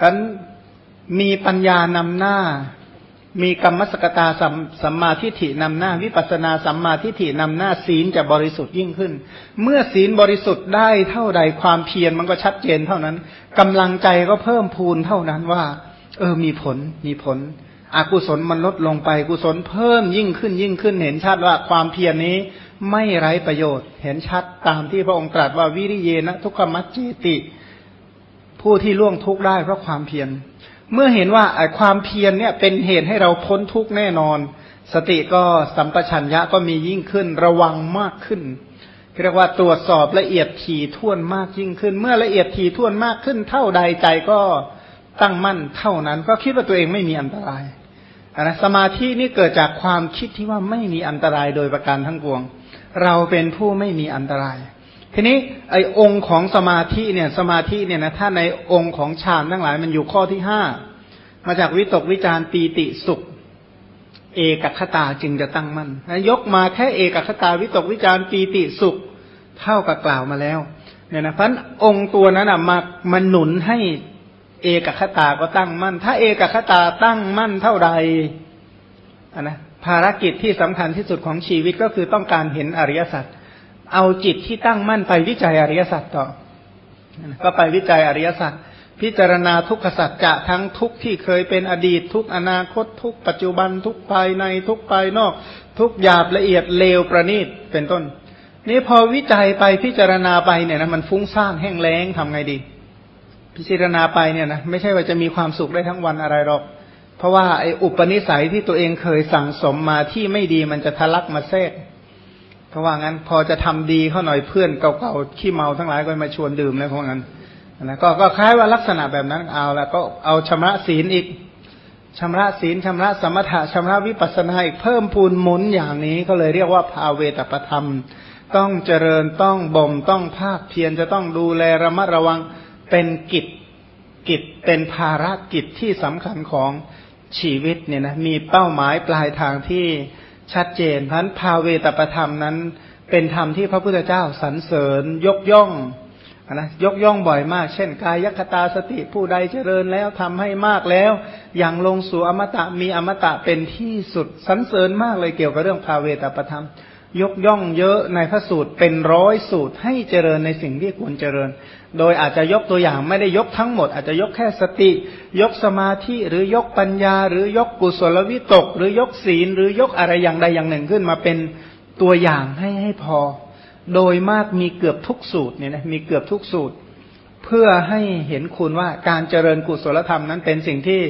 ดันั้นมีปัญญานำหน้า มีกรรมสกตาสัมสมมาทิฏฐินำหน้า วิปัสสนาสัมมาทิฏฐินำหน้าศีลจะบริสุทธิ์ยิ่งขึ้น เมื่อศีลบริสุทธิ์ได้เท่าใดความเพียรมันก็ชัดเจนเท่านั้นกำลังใจก็เพิ่มพูนเท่านั้นว่า เออมีผลมีผลอกุศลมันลดลงไปกุศลเพิ่มยิ่งขึ้นยิ่งขึ้น เห็นชัดว่าความเพียรนี้ไม่ไร้ประโยชน์ เห็นชัดตามที่พระองค์ตรัสว่าวิริเยนะทุกขมัจจิติ ผู้ที่ล่วงทุกข์ได้เพราะความเพียร เมื่อเห็นว่าความเพียรเนี่ยเป็นเหตุให้เราพ้นทุกข์แน่นอน สติก็สัมปชัญญะก็มียิ่งขึ้นระวังมากขึ้นเรียกว่าตรวจสอบละเอียดถี่ถ้วนมากยิ่งขึ้น เมื่อละเอียดถี่ถ้วนมากขึ้น เท่าใดใจก็ตั้งมั่นเท่านั้น ก็คิดว่าตัวเองไม่มีอันตรายนะสมาธินี่เกิดจากความคิดที่ว่าไม่มีอันตรายโดยประการทั้งปวง เราเป็นผู้ไม่มีอันตราย ทีนี้ไอ้องค์ของสมาธิเนี่ยสมาธิเนี่ยนะถ้าในองค์ของฌานทั้งหลายมันอยู่ข้อที่ห้ามาจากวิตกวิจารปีติสุข เอกคตาจึงจะตั้งมั่นยกมาแค่เอกคตาวิตกวิจารปีติสุขเท่ากับกล่าวมาแล้วเนี่ยนะเพราะองค์ตัวนั้นอะมามันหนุนให้เอกคตาก็ตั้งมั่น ถ้าเอกคตาตั้งมั่นเท่าใดนนะภารกิจที่สำคัญที่สุดของชีวิตก็คือต้องการเห็นอริยสัจ เอาจิตที่ตั้งมั่นไปวิจัยอริยสัจต่อ ก็ไปวิจัยอริยสัจพิจารณาทุกขสัจจะทั้งทุกที่เคยเป็นอดีตทุกอนาคต ทุกปัจจุบันทุกภายในทุกภายนอก ทุกหยาบละเอียดเลวประณีตเป็นต้น นี่พอวิจัยไปพิจารณาไปเนี่ยนะมันฟุ้งซ่านแห้งแล้งทำไงดี พิจารณาไปเนี่ยนะไม่ใช่ว่าจะมีความสุขได้ทั้งวันอะไรหรอก เพราะว่าไอ้อุปนิสัยที่ตัวเองเคยสั่งสมมาที่ไม่ดีมันจะทะลักมาแทรก เพราะว่างั้นพอจะทำดีเข้าหน่อยเพื่อนเก่าๆขี้เมาทั้งหลายก็มาชวนดื่มแล้วเพราะงั้นนะก็ก็คล้ายว่าลักษณะแบบนั้นเอาแล้วก็เอาชำระศีลอีกชำระศีลชำระสมถะชำระวิปัสสนาอีกเพิ่มพูนหมุนอย่างนี้ก็เลยเรียกว่าภาเวตประธรรม ต้องเจริญต้องบ่มต้องภาคเพียรจะต้องดูแลระมัดระวังเป็นกิจกิจเป็นภารกิจที่สำคัญของชีวิตเนี่ยนะมีเป้าหมายปลายทางที่ ชัดเจนพันภาเวตประธรรมนั้น เป็นธรรมที่พระพุทธเจ้าสรรเสริญยกย่องนะยกย่องบ่อยมาก เช่น กายคตาสติผู้ใดเจริญแล้วทำให้มากแล้ว อย่างลงสู่อมตะมีอมตะเป็นที่สุดสรรเสริญมากเลยเกี่ยวกับเรื่องภาเวตประธรรม ยกย่องเยอะในพระสูตรเป็นร้อยสูตรให้เจริญในสิ่งที่ควรเจริญ โดยอาจจะยกตัวอย่างไม่ได้ยกทั้งหมด อาจจะยกแค่สติ ยกสมาธิหรือยกปัญญา หรือยกกุศลวิตก หรือยกศีล หรือยกอะไรอย่างใดอย่างหนึ่งขึ้นมาเป็นตัวอย่างให้ให้พอ โดยมากมีเกือบทุกสูตรเนี่ยนะมีเกือบทุกสูตร เพื่อให้เห็นคุณว่าการเจริญกุศลธรรมนั้นเป็นสิ่งที่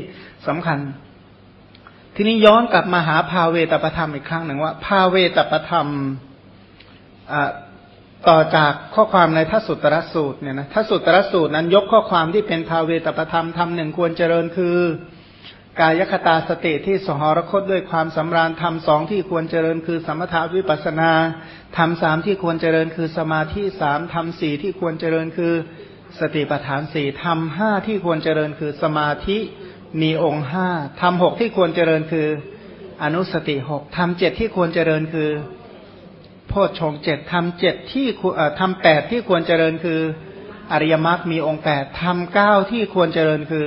สำคัญ ทีนี้ย้อนกลับมาหาภาเวตประธรรมอีกครั้งหนึ่งว่า ภาเวตประธรรมต่อจากข้อความในทัศสุตรสูตรเนี่ยนะทัศสุตรสูตรนั้นยกข้อความที่เป็นภาเวตประธรรมทำหนึ่งควรเจริญคือกายคตาสติที่สหรคตด้วยความสำราญทำสองที่ควรเจริญคือ สมถาวิปัสนาทำสามที่ควรเจริญคือสมาธิสามทำสี่ที่ควรเจริญคือสติปัฏฐานสี่ทำห้าที่ควรเจริญคือสมาธิ มีองค์ห้าทำหกที่ควรเจริญคือ อนุสติหกทำเจ็ดที่ควรเจริญคือโพชฌงเจ็ดทำเจ็ดที่ทำแปดที่ควรเจริญคือ อริยมรรคมีองค์แปดทำเก้าที่ควรเจริญคือ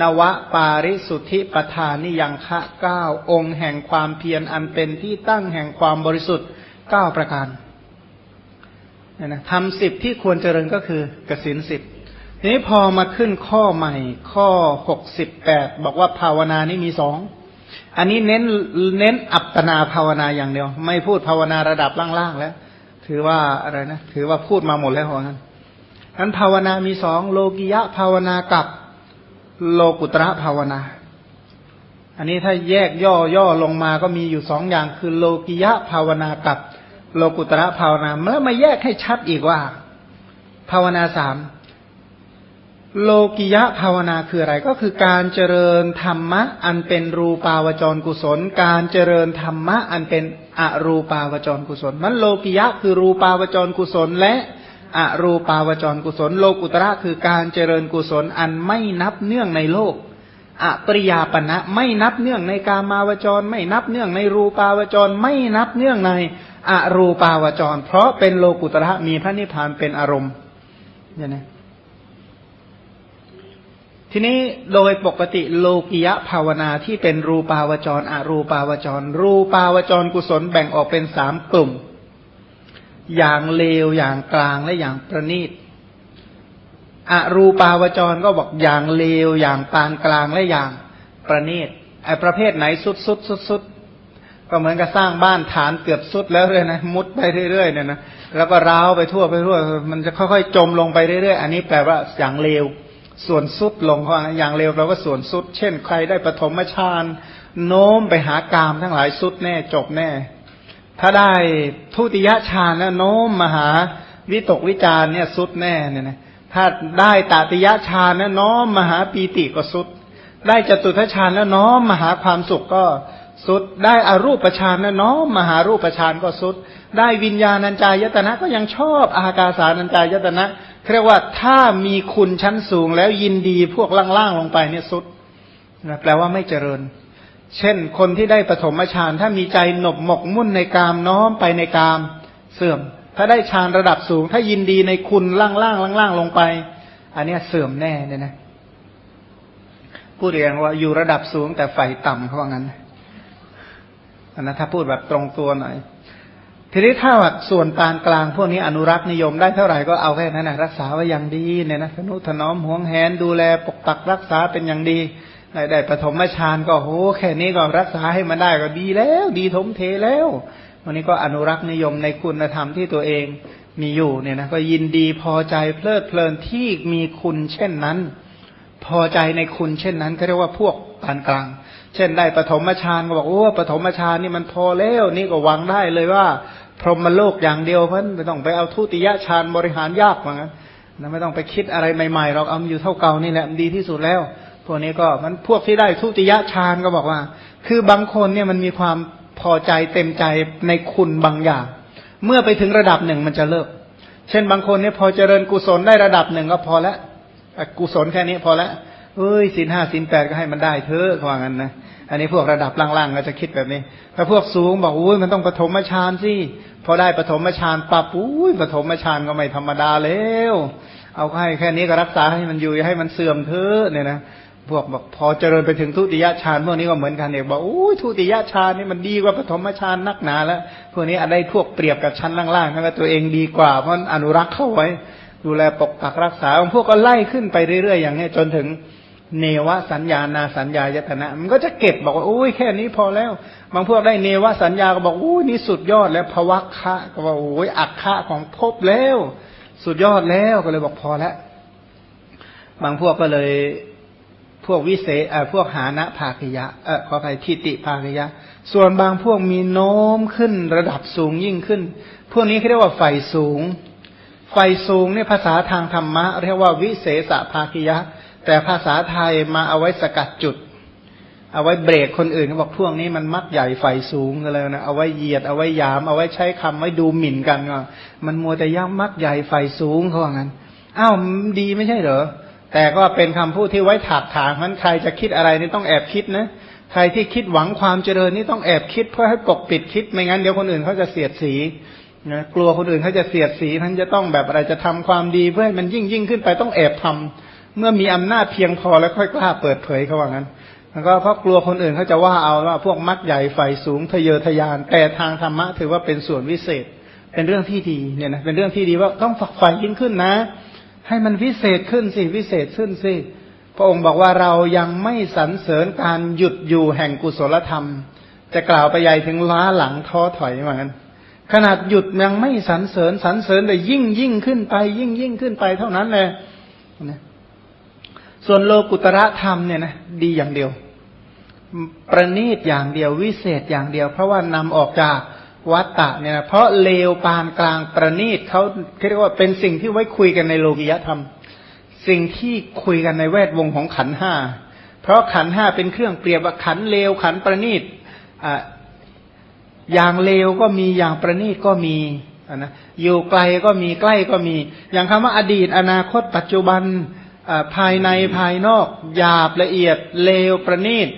นวะปาริสุทธิปทานิยังคะเก้าองค์แห่งความเพียรอันเป็นที่ตั้งแห่งความบริสุทธิ์เก้าประการนะทำสิบที่ควรเจริญก็คือกสินสิบ นี้พอมาขึ้นข้อใหม่ ข้อหกสิบแปดบอกว่าภาวนานี่มีสองอันนี้เน้นเน้นอัปปนาภาวนาอย่างเดียว ไม่พูดภาวนาระดับล่างๆแล้ว ถือว่าอะไรนะ ถือว่าพูดมาหมดแล้วของนั้นนั้นภาวนามีสองโลกิยะภาวนากับโลกุตระภาวนา อันนี้ถ้าแยกย่อย่อลงมาก็มีอยู่สองอย่างคือโลกิยะภาวนากับโลกุตระภาวนาแล้วมาแยกให้ชัดอีกว่า ภาวนาสาม โลกิยะภาวนาคืออะไร ก็คือการเจริญธรรมะ อันเป็นรูปาวจรกุศล การเจริญธรรมะ อันเป็นอรูปาวจรกุศลมันโลกิยะคือรูปาวจรกุศล และอรูปาวจรกุศล โลกุตระคือการเจริญกุศลอันไม่นับเนื่องในโลกอปริยาปณะไม่นับเนื่องในกามาวจร ไม่นับเนื่องในรูปาวจร ไม่นับเนื่องในอรูปาวจร เพราะเป็นโลกุตระมีพระนิพพานเป็นอารมณ์เนี่ยนะ ทีนี้โดยปกติโลกิยะภาวนาที่เป็นรูปาวจร อรูปาวจร รูปาวจรกุศลแบ่งออกเป็นสามกลุ่ม อย่างเลวอย่างกลางและอย่างประณีตอรูปาวจรก็บอกอย่างเลวอย่างปานกลางและอย่างประณีตไอประเภทไหนสุดสุดสุดสุดก็เหมือนกับสร้างบ้านฐานเกือบสุดแล้วเลยนะมุดไปเรื่อยๆเนี่ยนะแล้วก็ร้าวไปทั่วไปทั่ว มันจะค่อยๆจมลงไปเรื่อยๆ อันนี้แปลว่าอย่างเลว ส่วนสุดลงเพราะอย่างเร็วเราก็ส่วนสุด เช่นใครได้ปฐมฌานโน้มไปหากามทั้งหลายสุดแน่จบแน่ ถ้าได้ทุติยฌานแล้วโน้มมาหาวิตกวิจารเนี่ยสุดแน่เนี่ยนะถ้าได้ตติยฌานแล้วน้อมมาหาปีติก็สุด ได้จตุทัชฌานแล้วน้อมมาหาความสุขก็สุด ได้อารูปฌานแล้วน้อมมาหารูปฌานก็สุด ได้วิญญาณัญจายตนะก็ยังชอบอากาสานัญจายตนะ เรียกว่าถ้ามีคุณชั้นสูงแล้วยินดีพวกล่างๆลงไปเนี่ยสุดนะแปลว่าไม่เจริญ เช่น คนที่ได้ปฐมฌานถ้ามีใจหนบหมกมุ่นในกามน้อมไปในกามเสื่อม ถ้าได้ฌานระดับสูง ถ้ายินดีในคุณล่างๆล่างๆลงไป อันนี้เสื่อมแน่เนี่ยนะพูดเองว่าอยู่ระดับสูงแต่ไฟต่ำเขาว่างั้นอันนั้นถ้าพูดแบบตรงตัวหน่อย ทีนี้ถ้าส่วนปานกลางพวกนี้อนุรักษ์นิยมได้เท่าไหร่ก็เอาแค่นั้นนะรักษาไว้อย่างดีเนี่ยนะทนุถนอมห่วงแหนดูแลปกปักรักษาเป็นอย่างดีได้ปฐมฌานก็โหแค่นี้ก็รักษาให้มันได้ก็ดีแล้ว ดีทมเทแล้ววันนี้ก็อนุรักษ์นิยมในคุณธรรมที่ตัวเองมีอยู่เนี่ยนะก็ยินดีพอใจเพลิดเพลินที่มีคุณเช่นนั้น พอใจในคุณเช่นนั้นก็เรียกว่าพวกปานกลาง เช่นได้ปฐมฌานก็บอกโอ้ปฐมฌานนี่มันพอแล้ว นี่ก็หวังได้เลยว่า พรหมโลกอย่างเดียวเพิ่นไม่ต้องไปเอาทุติยฌานบริหารยากเหมือนกันนะไม่ต้องไปคิดอะไรใหม่ๆเราเอาอยู่เท่าเก่านี่แหละดีที่สุดแล้วพวกนี้ก็มันพวกที่ได้ทุติยฌานก็บอกว่า คือบางคนเนี่ยมันมีความพอใจเต็มใจในคุณบางอย่าง เมื่อไปถึงระดับหนึ่งมันจะเลิก เช่นบางคนเนี่ยพอเจริญกุศลได้ระดับหนึ่งก็พอแล้วกุศลแค่นี้พอแล้ว เอ้ยสินห้าสินแปดก็ให้มันได้เถอะว่างั้นนะอันนี้พวกระดับล่างๆก็จะคิดแบบนี้ถ้าพวกสูงบอกอุ้ยมันต้องปฐมฌานสิพอได้ปฐมฌานปับอุ้ยปฐมฌานก็ไม่ธรรมดาแล้วเอาให้แค่นี้ก็รักษาให้มันอยู่ให้มันเสื่อมเถอะเนี่ยนะพวกบอกพอเจริญไปถึงทุติยฌานพวกนี้ก็เหมือนกันเองบอกอุ้ยทุติยฌานนี่มันดีกว่าปฐมฌานนักหนาแล้วพวกนี้อาจได้พวกเปรียบกับชั้นล่างๆทั้งตัวเองดีกว่าเพราะอนุรักษ์เข้าไว้ ดูแลปกปักรักษาพวกก็ไล่ขึ้นไปเรื่อยๆอย่างนี้จนถึง เนวสัญญานาสัญญายตนะ มันก็จะเก็บบอกว่าโอ้ยแค่นี้พอแล้ว บางพวกได้เนวสัญญาก็บอกโอ้ยนี่สุดยอดแล้วภวัคคะก็บอกโอ้ยอักคะของภพแล้ว สุดยอดแล้วก็เลยบอกพอแล้ว บางพวกก็เลยพวกวิเศษเอ่อพวกหานะภาคยะเออขอไปทิติภาคยะ ส่วนบางพวกมีโน้มขึ้นระดับสูงยิ่งขึ้น พวกนี้เขาเรียกว่าไฟสูง ไฟสูงเนี่ยภาษาทางธรรมะ เรียกว่าวิเศษภาคยะ แต่ภาษาไทยมาเอาไว้สกัดจุด เอาไว้เบรกคนอื่นเขาบอกพวกนี้มันมักใหญ่ไฟสูงกันเลยนะเอาไว้เหยียดเอาไว้ยาม เอาไว้ใช้คำไว้ดูหมิ่นกันก็มันมัวแต่ย่ำมักใหญ่ไฟสูงเขาว่างั้นอ้าวดีไม่ใช่เหรอแต่ก็เป็นคำพูดที่ไว้ถากถางนั้นใครจะคิดอะไรนี่ต้องแอบคิดนะใครที่คิดหวังความเจริญนี่ต้องแอบคิดเพื่อให้ปกปิดคิดไม่งั้นเดี๋ยวคนอื่นเขาจะเสียดสีนะกลัวคนอื่นเขาจะเสียดสีท่านจะต้องแบบอะไรจะทำความดีเพื่อให้มันยิ่งยิ่งขึ้นไปต้องแอบทำ เมื่อมีอำนาจเพียงพอแล้วค่อยกล้าเปิดเผยเขาว่างั้นแล้วก็เพราะกลัวคนอื่นเขาจะว่าเอาว่าพวกมักใหญ่ไฟสูงทะเยอทะยาน แต่ทางธรรมะถือว่าเป็นส่วนวิเศษ เป็นเรื่องที่ดีเนี่ยนะเป็นเรื่องที่ดีว่าต้องฝักใฝ่ยิ่งขึ้นนะ ให้มันวิเศษขึ้นสิวิเศษขึ้นสิพระองค์บอกว่าเรายังไม่สรรเสริญการหยุดอยู่แห่งกุศลธรรม จะกล่าวไปใหญ่ถึงล้าหลังท้อถอยเหมือนกันขนาดหยุดยังไม่สรรเสริญสรรเสริญแต่ยิ่งยิ่งขึ้นไป ยิ่งยิ่งขึ้นไปเท่านั้นเลยนะ ส่วนโลกุตระธรรมเนี่ยนะดีอย่างเดียว ประณีตอย่างเดียววิเศษอย่างเดียว เพราะว่านำออกจากวัตตะเนี่ยนะเพราะเลวปานกลางประณีตเขาเรียกว่าเป็นสิ่งที่ไว้คุยกันในโลกิยธรรม สิ่งที่คุยกันในแวดวงของขันห้าเพราะขันห้าเป็นเครื่องเปรียบว่าขันเลวขันประณีตอ่าอย่างเลวก็มีอย่างประณีตก็มีนะอยู่ไกลก็มีใกล้ก็มี อย่างคำว่าอดีต อนาคตปัจจุบัน ภายในภายนอกหยาบละเอียดเลวประณีต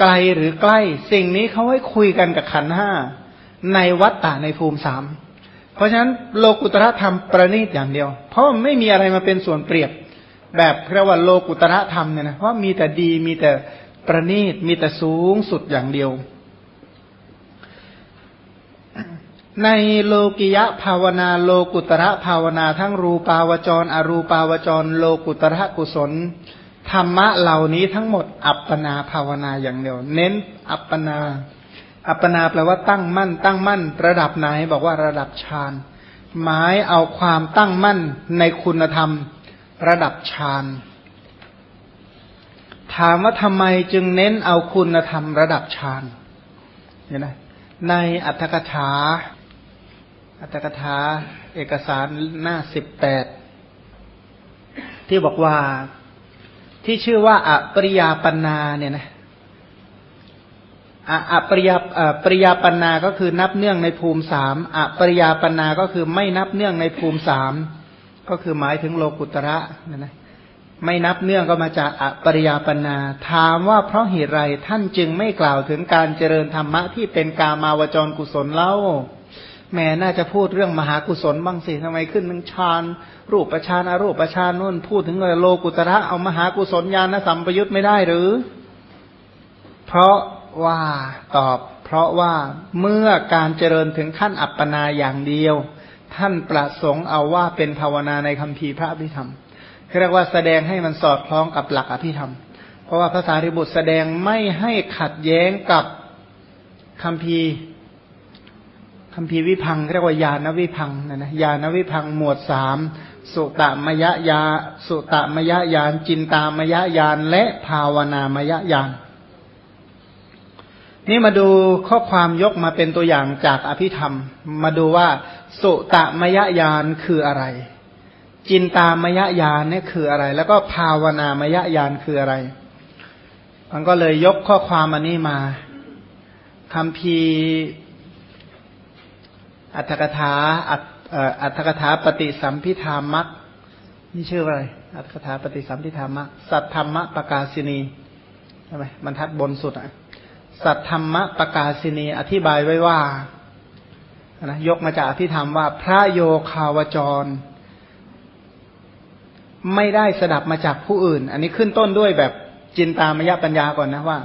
ไกลหรือใกล้ สิ่งนี้เขาให้คุยกันกับขันห้าในวัฏฏะในภูมิสามเพราะฉะนั้นโลกุตระธรรมประณีตอย่างเดียว เพราะไม่มีอะไรมาเป็นส่วนเปรียบ แบบเรียกว่าโลกุตระธรรมเนี่ยนะเพราะมีแต่ดีมีแต่ประณีตมีแต่สูงสุดอย่างเดียว ในโลกิยะภาวนาโลกุตระภาวนาทั้งรูปาวจร อรูปาวจร โลกุตระกุศล ธรรมะเหล่านี้ทั้งหมด อัปปนาภาวนาอย่างเดียว เน้นอัปปนา อัปปนาแปลว่าตั้งมั่น ตั้งมั่น ระดับไหนบอกว่าระดับฌานหมายเอาความตั้งมั่นในคุณธรรม ระดับฌานถามว่าทำไมจึงเน้นเอาคุณธรรมระดับฌานเนี่ยนะในอัตถกถา อัตถกถาเอกสารหน้าสิบแปดที่บอกว่าที่ชื่อว่าอปริยาปนาเนี่ยนะอปริยาปริยาปนาก็คือนับเนื่องในภูมิสามอปริยาปนาก็คือไม่นับเนื่องในภูมิสามก็คือหมายถึงโลกุตระนะนะไม่นับเนื่องก็มาจากอปริยาปนา ถามว่าเพราะเหตุไรท่านจึงไม่กล่าวถึงการเจริญธรรมะที่เป็นกามาวจรกุศลเล่า แม่น่าจะพูดเรื่องมหากุศลบ้างสิทำไมขึ้นหนึ่งฌานรูปประชานอารูปประชานนู่นพูดถึงโลกุตระเอามหากุศลญาณสัมปยุตไม่ได้หรือ เพราะว่าตอบ เพราะว่าเมื่อการเจริญถึงขั้นอัปปนาอย่างเดียว ท่านประสงค์เอาว่าเป็นภาวนาในคำพีพระอภิธรรมเรียกว่าแสดงให้มันสอดคล้องกับหลักอภิธรรม เพราะว่าภาษาริบุตรแสดงไม่ให้ขัดแย้งกับคำพี คำพีวิพังเรียกว่าญาณวิพังนะนะญาณวิพังหมวดสามสุตมยญาสุตมยญาณจินตามยญาณและภาวนามยญาณนี่มาดูข้อความยกมาเป็นตัวอย่างจากอภิธรรม มาดูว่า สุตมยญาณคืออะไร จินตามยญาณเนี่ยคืออะไร แล้วก็ภาวนามยญาณคืออะไรมันก็เลยยกข้อความอันนี้มาคำพี อัตถกถาอัตถกถาปฏิสัมพิธามักนี่ชื่ออะไร อัตถกถาปฏิสัมพิธามักสัทธรรมปกาศินีใช่ไหมบรรทัดบนสุดอะสัทธรรมปกาศินี อธิบายไว้ว่านะยกมาจากอภิธรรมว่าพระโยคาวจร ไม่ได้สดับมาจากผู้อื่น อันนี้ขึ้นต้นด้วยแบบจินตามยปัญญาก่อนนะว่า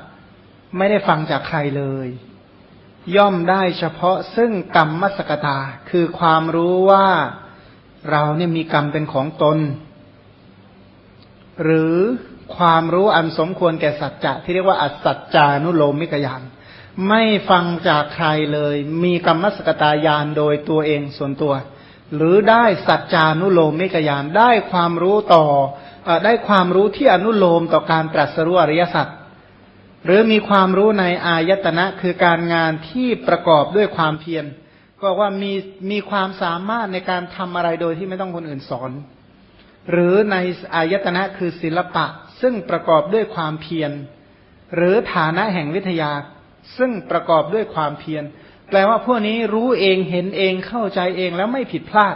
ไม่ได้ฟังจากใครเลย ย่อมได้เฉพาะซึ่งกรรมมสกตา คือความรู้ว่าเราเนี่ยมีกรรมเป็นของตน หรือความรู้อันสมควรแก่สัจจะที่เรียกว่า อัศจานุโลมิกยานไม่ฟังจากใครเลย มีกรรมสกตายานโดยตัวเองส่วนตัว หรือได้สัจจานุโลมิกยานได้ความรู้ต่ออได้ความรู้ที่อนุโลมต่อการตรัสรู้อริยสัจ หรือมีความรู้ในอายตนะคือการงานที่ประกอบด้วยความเพียรก็ว่ามีมีความสามารถในการทำอะไรโดยที่ไม่ต้องคนอื่นสอน หรือในอายตนะคือศิลปะ ซึ่งประกอบด้วยความเพียร หรือฐานะแห่งวิทยา ซึ่งประกอบด้วยความเพียร แปลว่าพวกนี้รู้เองเห็นเองเข้าใจเองแล้วไม่ผิดพลาด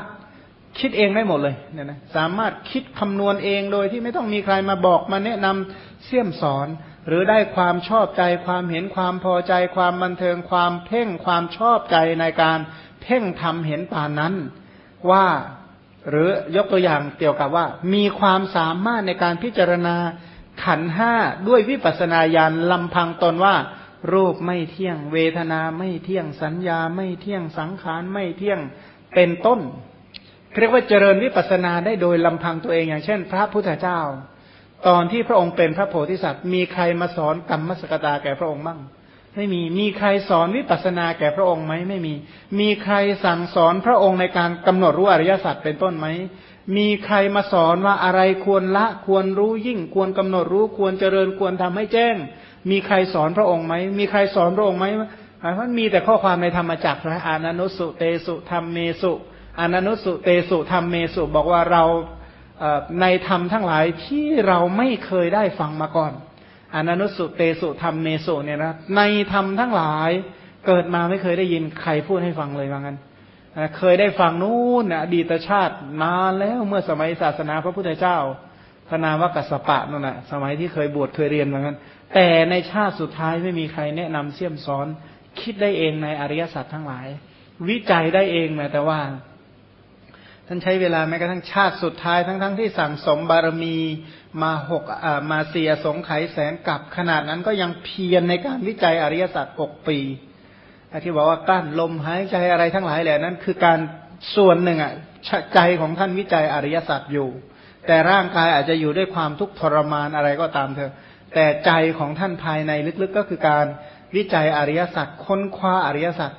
คิดเองได้หมดเลยเนี่ยนะสามารถคิดคำนวณเองโดยที่ไม่ต้องมีใครมาบอกมาแนะนำเสี่ยมสอน หรือได้ความชอบใจความเห็นความพอใจความบันเทิงความเพ่งความชอบใจในการเพ่งทำเห็นป่านนั้นว่าหรือยกตัวอย่างเกี่ยวกับว่า มีความสามารถในการพิจารณาขันห้าด้วยวิปัสนาญาณลำพังตนว่า รูปไม่เที่ยง เวทนาไม่เที่ยงสัญญาไม่เที่ยงสังขารไม่เที่ยงเป็นต้นเรียกว่าเจริญวิปัสนาได้โดยลำพังตัวเองอย่างเช่น พระพุทธเจ้า ตอนที่พระองค์เป็นพระโพธิสัตว์ มีใครมาสอนกรรมสกตาแก่พระองค์บ้าง ไม่มี มีใครสอนวิปัสสนาแก่พระองค์ไหมไม่มี มีใครสั่งสอนพระองค์ในการกำหนดรู้อริยสัจเป็นต้นไหม มีใครมาสอนว่าอะไรควรละควรรู้ยิ่งควรกำหนดรู้ควรเจริญควรทำให้แจ้ง มีใครสอนพระองค์ไหม มีใครสอนพระองค์ไหมมันมีแต่ข้อความในธรรมจักรนะอานานุสุเตสุธรรมเมสุอานานุสุเตสุธรรมเมสุ บอกว่าเรา ในธรรมทั้งหลายที่เราไม่เคยได้ฟังมาก่อนอนันุสุเตสุธรรมเมสุเนี่ยนะในธรรมทั้งหลายเกิดมาไม่เคยได้ยินใครพูดให้ฟังเลยว่างั้นเคยได้ฟังนู่นอดีตชาตินานแล้วเมื่อสมัยศาสนาพระพุทธเจ้าพระนามว่ากัสปะนั่นแหะสมัยที่เคยบวชเคยเรียนเหมือนกันแต่ในชาติสุดท้ายไม่มีใครแนะนำเสี่ยมสอน คิดได้เองในอริยสัจทั้งหลาย วิจัยได้เองแม้แต่ว่า ท่านใช้เวลาแม้กระทั่งชาติสุดท้ายทั้งๆทที่สั่งสมบารมีมาหกมาเสียสงไขแสนกับขนาดนั้นก็ยังเพียรในการวิจัยอริยสัจหกปีที่บอกว่ากลั้นลมหายใจอะไรทั้งหลายแหล่นั้น คือการส่วนหนึ่งอะใจของท่านวิจัยอริยสัจอยู่ แต่ร่างกายอาจจะอยู่ด้วยความทุกข์ทรมานอะไรก็ตามเถอะ แต่ใจของท่านภายในลึกๆก็คือการวิจัยอริยสัจค้นคว้าอริยสัจ